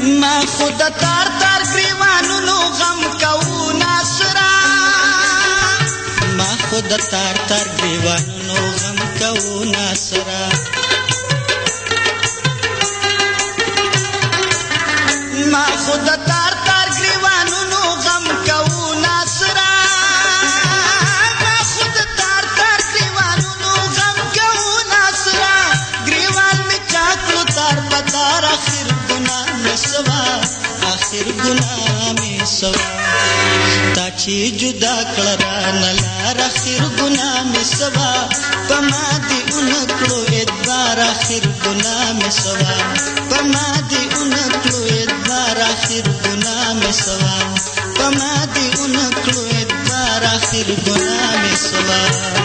ما خود تار تار گریوانونو غم کو ناصرا ما خود تار تار گریوانونو غم کو ناصرا ما خود تار تار گریوانونو غم کو ناصرا ما خود تار تار گریوانونو غم کو ناصرا گریوان می چاکلو تار پتار اخر سوا اخر ګنامي سوا تا چې جدا کړه نه لار اخر ګنامي سوا پما دي اونکړو ادبار اخر ګنامي سوا پما دي اونکړو ادبار اخر ګنامي سوا پما دي اونکړو ادبار اخر ګنامي سوا